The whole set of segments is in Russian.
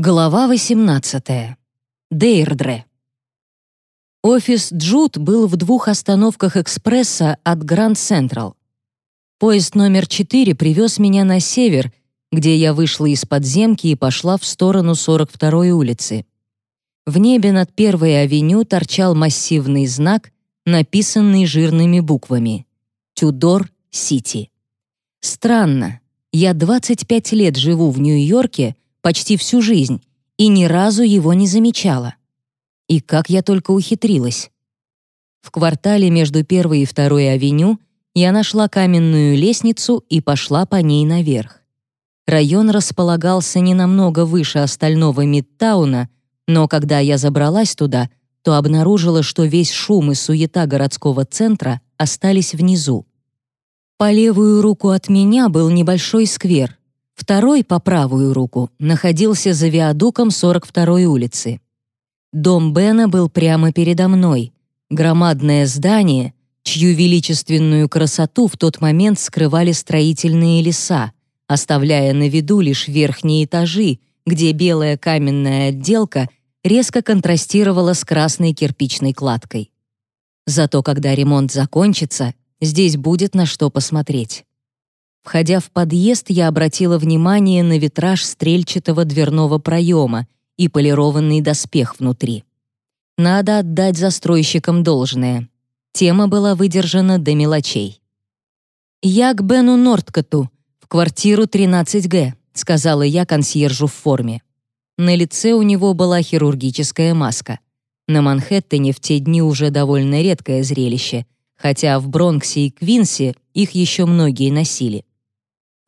Глава 18. Дейрдре. Офис Джуд был в двух остановках экспресса от Гранд Централ. Поезд номер 4 привез меня на север, где я вышла из подземки и пошла в сторону 42-й улицы. В небе над Первой авеню торчал массивный знак, написанный жирными буквами «Тюдор Сити». Странно, я 25 лет живу в Нью-Йорке, почти всю жизнь и ни разу его не замечала. И как я только ухитрилась. В квартале между первой и второй авеню я нашла каменную лестницу и пошла по ней наверх. Район располагался не намного выше остального Мидтауна, но когда я забралась туда, то обнаружила, что весь шум и суета городского центра остались внизу. По левую руку от меня был небольшой сквер, Второй, по правую руку, находился за виадуком 42-й улицы. Дом Бена был прямо передо мной. Громадное здание, чью величественную красоту в тот момент скрывали строительные леса, оставляя на виду лишь верхние этажи, где белая каменная отделка резко контрастировала с красной кирпичной кладкой. Зато когда ремонт закончится, здесь будет на что посмотреть. Входя в подъезд, я обратила внимание на витраж стрельчатого дверного проема и полированный доспех внутри. Надо отдать застройщикам должное. Тема была выдержана до мелочей. «Я к Бену Нордкоту, в квартиру 13Г», сказала я консьержу в форме. На лице у него была хирургическая маска. На Манхэттене в те дни уже довольно редкое зрелище, хотя в Бронксе и Квинсе их еще многие носили.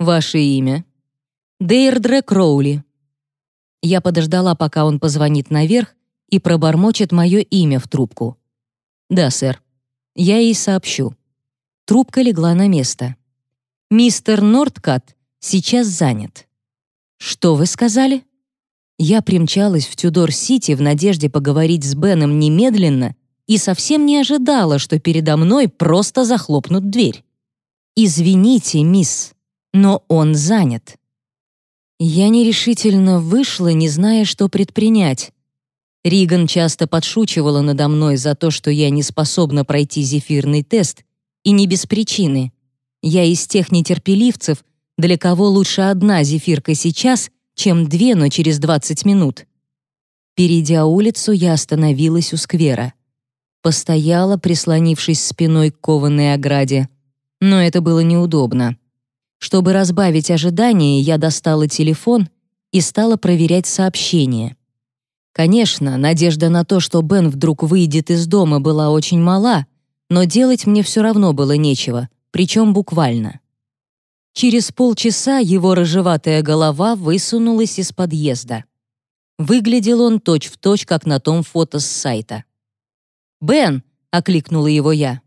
Ваше имя? Дейрдре Кроули. Я подождала, пока он позвонит наверх и пробормочет мое имя в трубку. Да, сэр. Я ей сообщу. Трубка легла на место. Мистер Нордкат сейчас занят. Что вы сказали? Я примчалась в Тюдор-Сити в надежде поговорить с Беном немедленно и совсем не ожидала, что передо мной просто захлопнут дверь. «Извините, мисс», но он занят. Я нерешительно вышла, не зная, что предпринять. Риган часто подшучивала надо мной за то, что я не способна пройти зефирный тест, и не без причины. Я из тех нетерпеливцев, для кого лучше одна зефирка сейчас, чем две, но через 20 минут. Перейдя улицу, я остановилась у сквера. Постояла, прислонившись спиной к кованой ограде. Но это было неудобно. Чтобы разбавить ожидания, я достала телефон и стала проверять сообщения. Конечно, надежда на то, что Бен вдруг выйдет из дома, была очень мала, но делать мне все равно было нечего, причем буквально. Через полчаса его рыжеватая голова высунулась из подъезда. Выглядел он точь-в-точь, точь, как на том фото с сайта. «Бен!» — окликнула его я.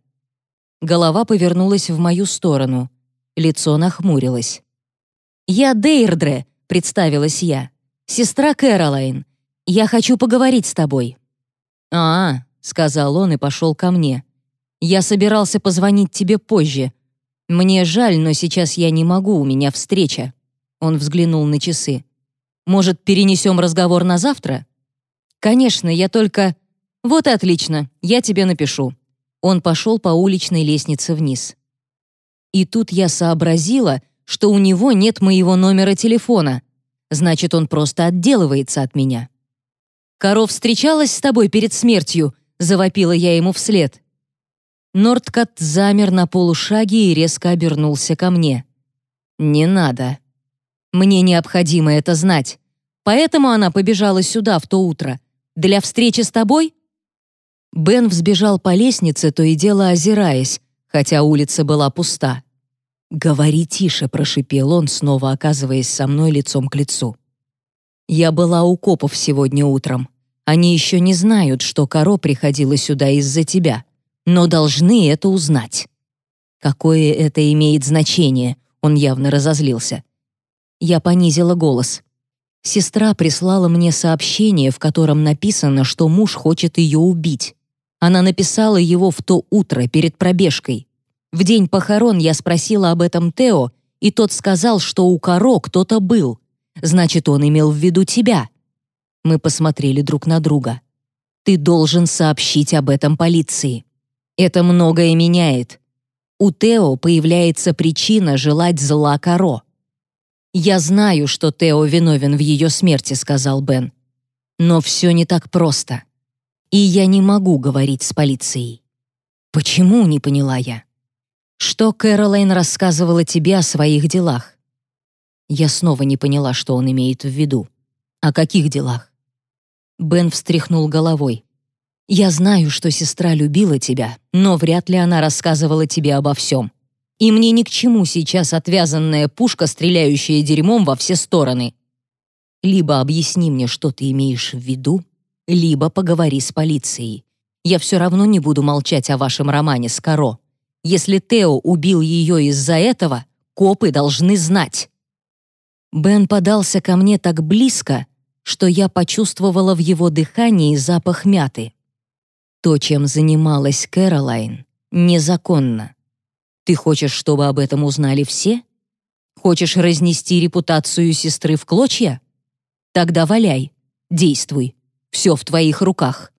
Голова повернулась в мою сторону. Лицо нахмурилось. «Я Дейрдре», — представилась я. «Сестра Кэролайн. Я хочу поговорить с тобой». «А, — сказал он и пошел ко мне. «Я собирался позвонить тебе позже. Мне жаль, но сейчас я не могу, у меня встреча». Он взглянул на часы. «Может, перенесем разговор на завтра?» «Конечно, я только...» «Вот и отлично, я тебе напишу». Он пошел по уличной лестнице вниз. И тут я сообразила, что у него нет моего номера телефона. Значит, он просто отделывается от меня. «Коров встречалась с тобой перед смертью», — завопила я ему вслед. Нордкот замер на полушаге и резко обернулся ко мне. «Не надо. Мне необходимо это знать. Поэтому она побежала сюда в то утро. Для встречи с тобой?» Бен взбежал по лестнице, то и дело озираясь, хотя улица была пуста. «Говори тише», — прошипел он, снова оказываясь со мной лицом к лицу. «Я была у копов сегодня утром. Они еще не знают, что Каро приходила сюда из-за тебя, но должны это узнать». «Какое это имеет значение?» — он явно разозлился. Я понизила голос. Сестра прислала мне сообщение, в котором написано, что муж хочет ее убить. Она написала его в то утро перед пробежкой. В день похорон я спросила об этом Тео, и тот сказал, что у Каро кто-то был. Значит, он имел в виду тебя. Мы посмотрели друг на друга. «Ты должен сообщить об этом полиции. Это многое меняет. У Тео появляется причина желать зла Каро». «Я знаю, что Тео виновен в ее смерти», — сказал Бен. «Но все не так просто. И я не могу говорить с полицией». «Почему?» — не поняла я. «Что Кэролайн рассказывала тебе о своих делах?» Я снова не поняла, что он имеет в виду. «О каких делах?» Бен встряхнул головой. «Я знаю, что сестра любила тебя, но вряд ли она рассказывала тебе обо всем. И мне ни к чему сейчас отвязанная пушка, стреляющая дерьмом во все стороны. Либо объясни мне, что ты имеешь в виду, либо поговори с полицией. Я все равно не буду молчать о вашем романе с Каро. Если Тео убил ее из-за этого, копы должны знать». Бен подался ко мне так близко, что я почувствовала в его дыхании запах мяты. То, чем занималась Кэролайн, незаконно. Ты хочешь, чтобы об этом узнали все? Хочешь разнести репутацию сестры в клочья? Тогда валяй, действуй, все в твоих руках.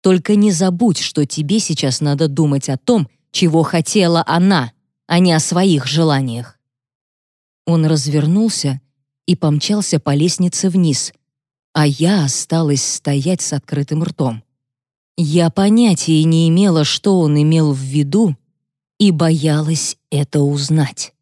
Только не забудь, что тебе сейчас надо думать о том, чего хотела она, а не о своих желаниях. Он развернулся и помчался по лестнице вниз, а я осталась стоять с открытым ртом. Я понятия не имела, что он имел в виду, и боялась это узнать.